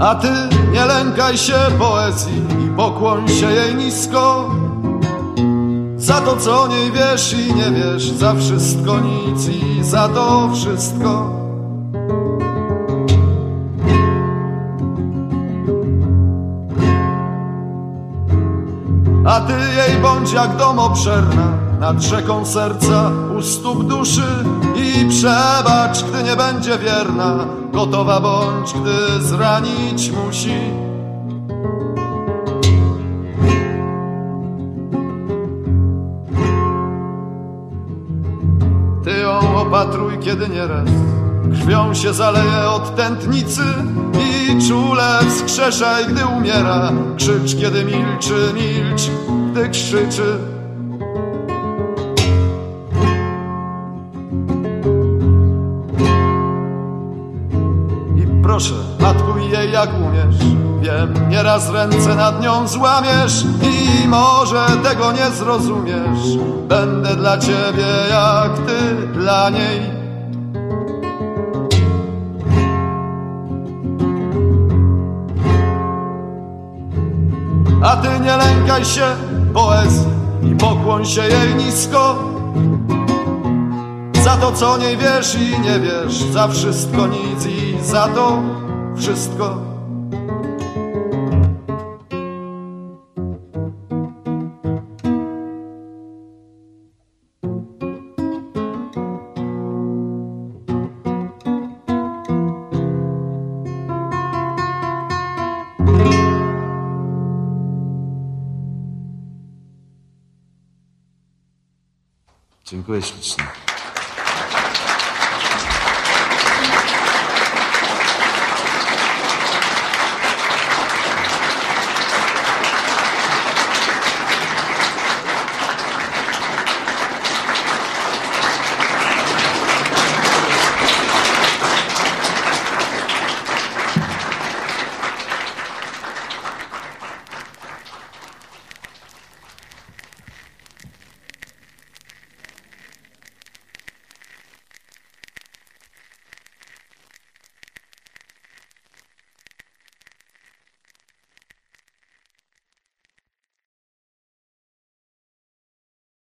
A ty nie lękaj się poezji i pokłoń się jej nisko. Za to, co o niej wiesz i nie wiesz, za wszystko nic i za to wszystko. A ty jej bądź jak dom obszerna, nad rzeką serca, u stóp duszy i przebacz, gdy nie będzie wierna, gotowa bądź, gdy zranić musi. Ty ją opatruj, kiedy nieraz krwią się zaleje od tętnicy i czule wskrzeszaj, gdy umiera. Krzycz, kiedy milczy, milcz, gdy krzyczy. Proszę, matkuj jej jak umiesz. Wiem, nieraz ręce nad nią złamiesz i może tego nie zrozumiesz. Będę dla ciebie jak ty dla niej. A ty nie lękaj się poezji i pokłoń się jej nisko. Za to, co o niej wiesz i nie wiesz, za wszystko nic i za to wszystko. Dziękuję ślicznie.